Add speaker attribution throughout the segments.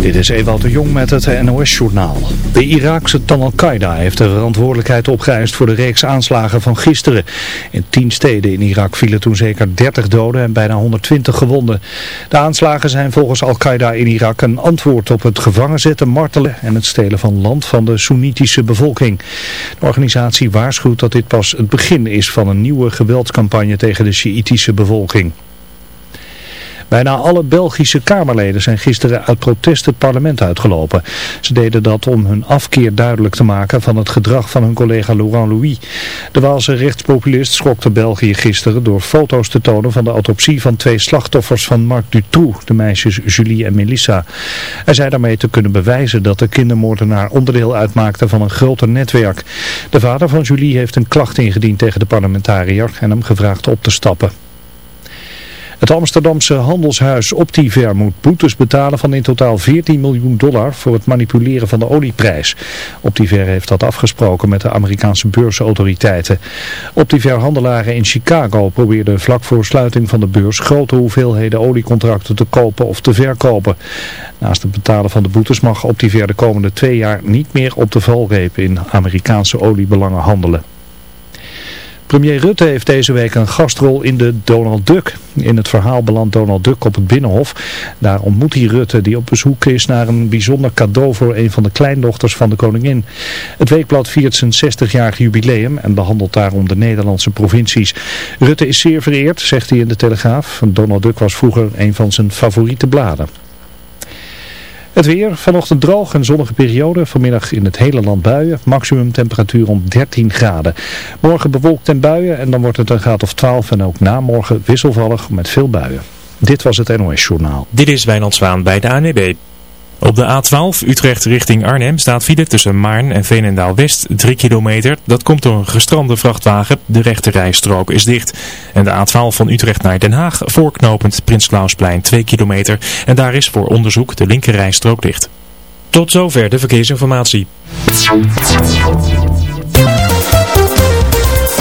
Speaker 1: Dit is Ewald de Jong met het NOS-journaal. De Iraakse Tan al-Qaeda heeft de verantwoordelijkheid opgeëist voor de reeks aanslagen van gisteren. In tien steden in Irak vielen toen zeker 30 doden en bijna 120 gewonden. De aanslagen zijn volgens al-Qaeda in Irak een antwoord op het gevangen zetten, martelen en het stelen van land van de Soenitische bevolking. De organisatie waarschuwt dat dit pas het begin is van een nieuwe geweldscampagne tegen de Sjiitische bevolking. Bijna alle Belgische Kamerleden zijn gisteren uit protest het parlement uitgelopen. Ze deden dat om hun afkeer duidelijk te maken van het gedrag van hun collega Laurent Louis. De Waalse rechtspopulist schokte België gisteren door foto's te tonen van de autopsie van twee slachtoffers van Marc Dutroux, de meisjes Julie en Melissa. Hij zei daarmee te kunnen bewijzen dat de kindermoordenaar onderdeel uitmaakte van een groter netwerk. De vader van Julie heeft een klacht ingediend tegen de parlementariër en hem gevraagd op te stappen. Het Amsterdamse handelshuis Optiver moet boetes betalen van in totaal 14 miljoen dollar voor het manipuleren van de olieprijs. Optiver heeft dat afgesproken met de Amerikaanse beursautoriteiten. Optiver handelaren in Chicago probeerden vlak voor sluiting van de beurs grote hoeveelheden oliecontracten te kopen of te verkopen. Naast het betalen van de boetes mag Optiver de komende twee jaar niet meer op de valreep in Amerikaanse oliebelangen handelen. Premier Rutte heeft deze week een gastrol in de Donald Duck. In het verhaal belandt Donald Duck op het Binnenhof. Daar ontmoet hij Rutte die op bezoek is naar een bijzonder cadeau voor een van de kleindochters van de koningin. Het weekblad viert zijn 60-jarig jubileum en behandelt daarom de Nederlandse provincies. Rutte is zeer vereerd, zegt hij in de Telegraaf. Donald Duck was vroeger een van zijn favoriete bladen. Het weer, vanochtend droog en zonnige periode, vanmiddag in het hele land buien, maximum temperatuur om 13 graden. Morgen bewolkt en buien en dan wordt het een graad of 12 en ook na morgen wisselvallig met veel buien. Dit was het NOS Journaal.
Speaker 2: Dit is Wijnand Zwaan bij de ANWB. Op de A12 Utrecht richting Arnhem staat file tussen Maarn en Veenendaal West 3 kilometer. Dat komt door een gestrande vrachtwagen. De rechte rijstrook is dicht. En de A12 van Utrecht naar Den Haag voorknopend Prins Klausplein 2 kilometer. En daar is voor onderzoek de linker rijstrook dicht. Tot zover de verkeersinformatie.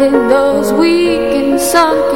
Speaker 3: In
Speaker 4: those weak and sunken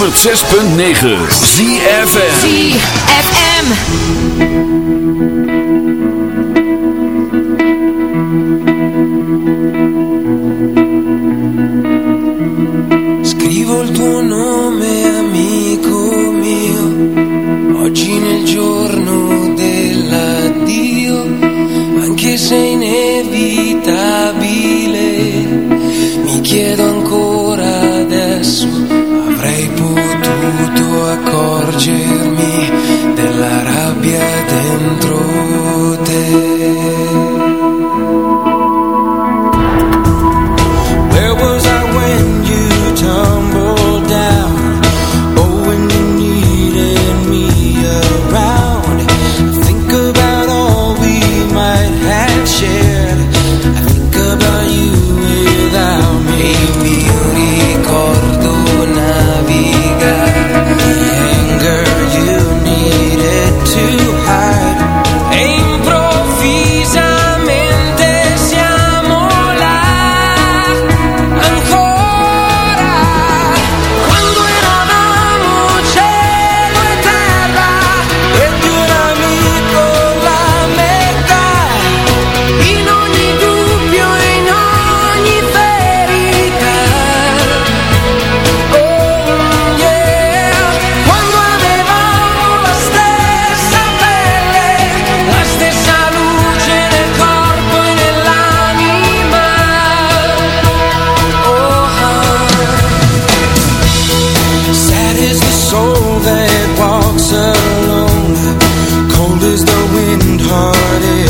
Speaker 5: 106.9 ZFM
Speaker 6: ZFM.
Speaker 7: broken-hearted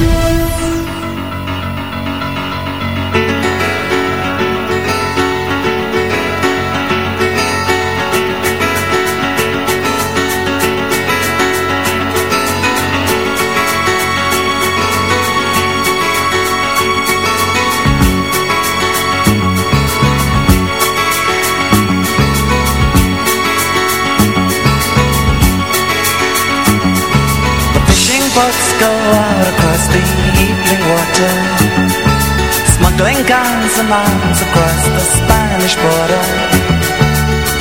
Speaker 3: Go out across the evening water. Smuggling guns and arms across the Spanish border.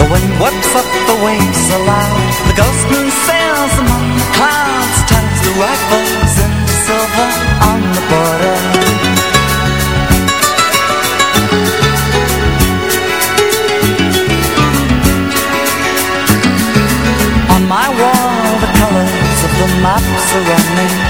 Speaker 3: The wind whips up the waves aloud. The ghostman sails among the clouds Turns the rifles into silver on the border. On my wall the colors of the maps running. From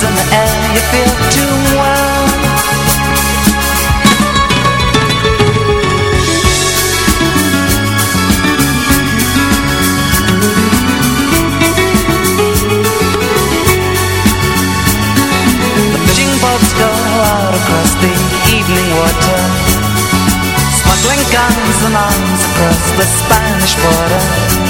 Speaker 3: strangeness in the air you feel too well. The fishing boats go out across the evening water. Smuggling guns and arms across the Spanish border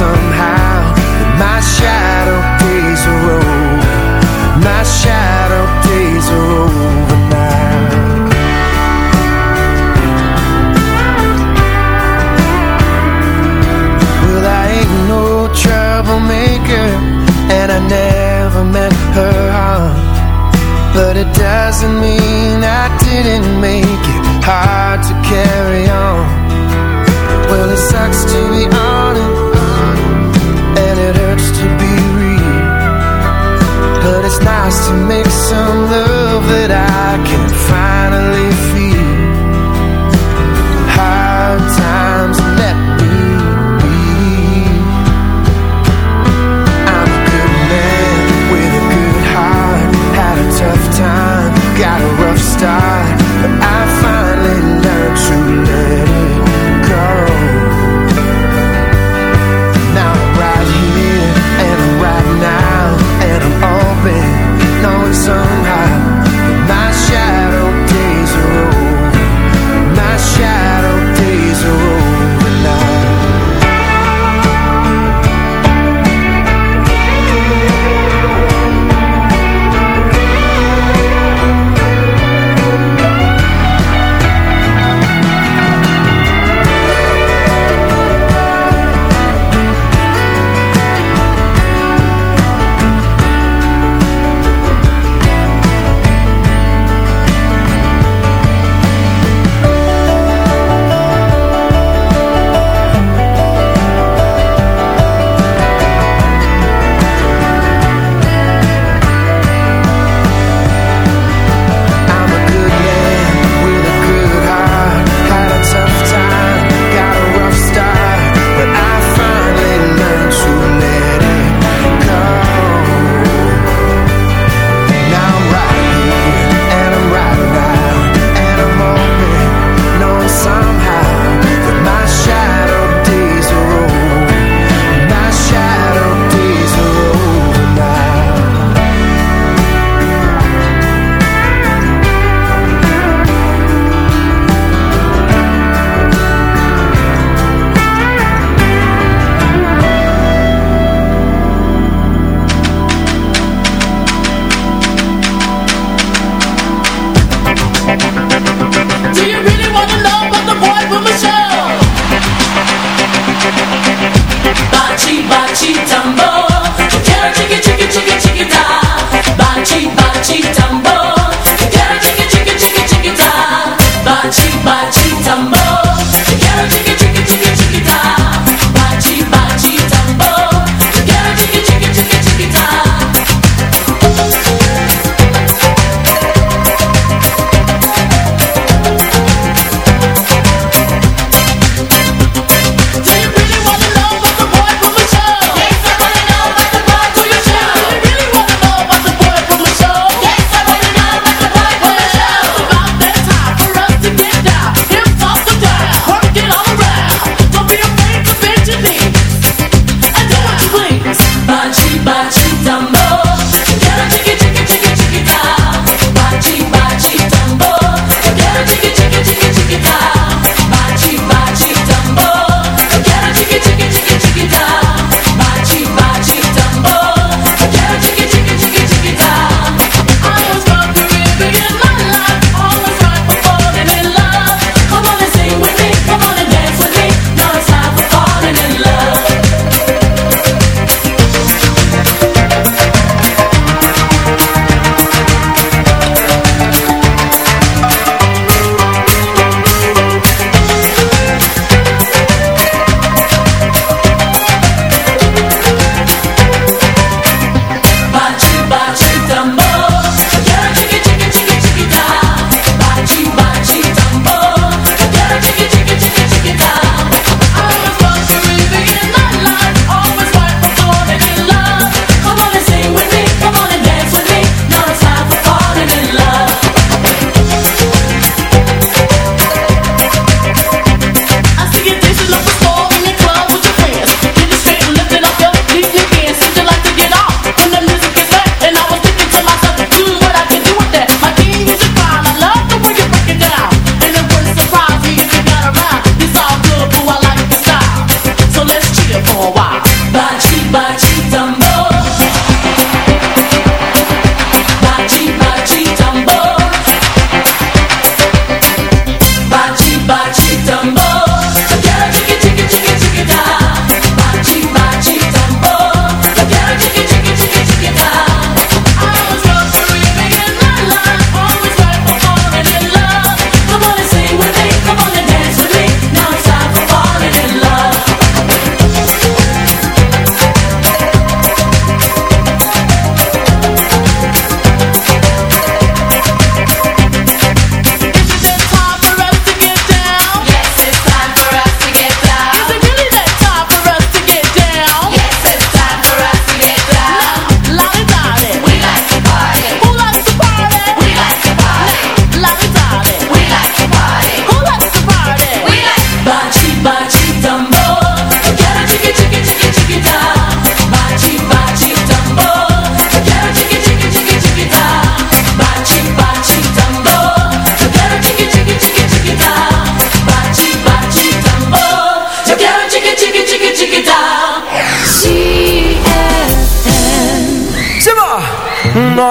Speaker 6: somehow. My shadow days are over. My shadow days are over now. Well, I ain't no troublemaker And I never meant her harm But it doesn't mean I didn't make it. Hard to carry on that I can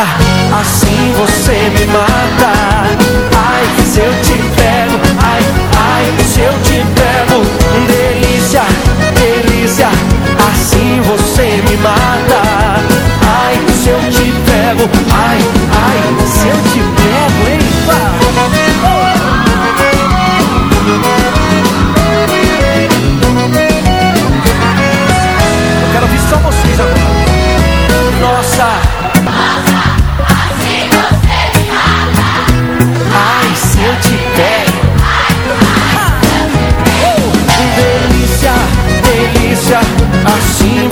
Speaker 6: assim você me mata